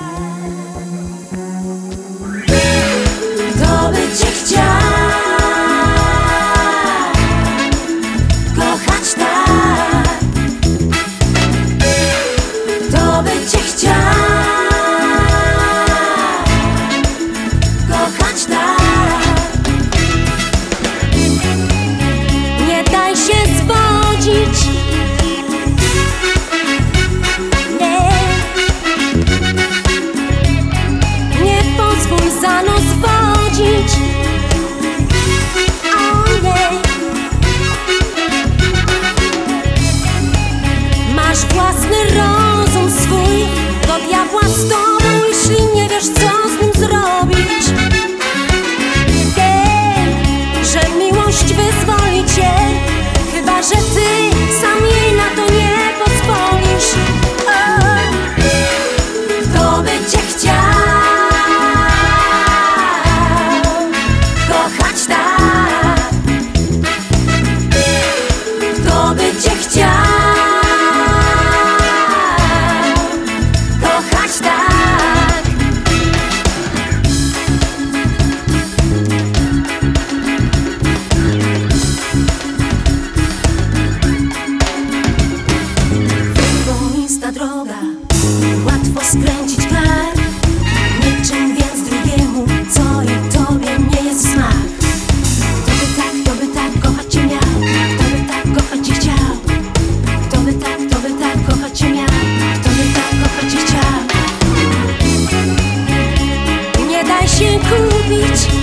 Bye. 也不必。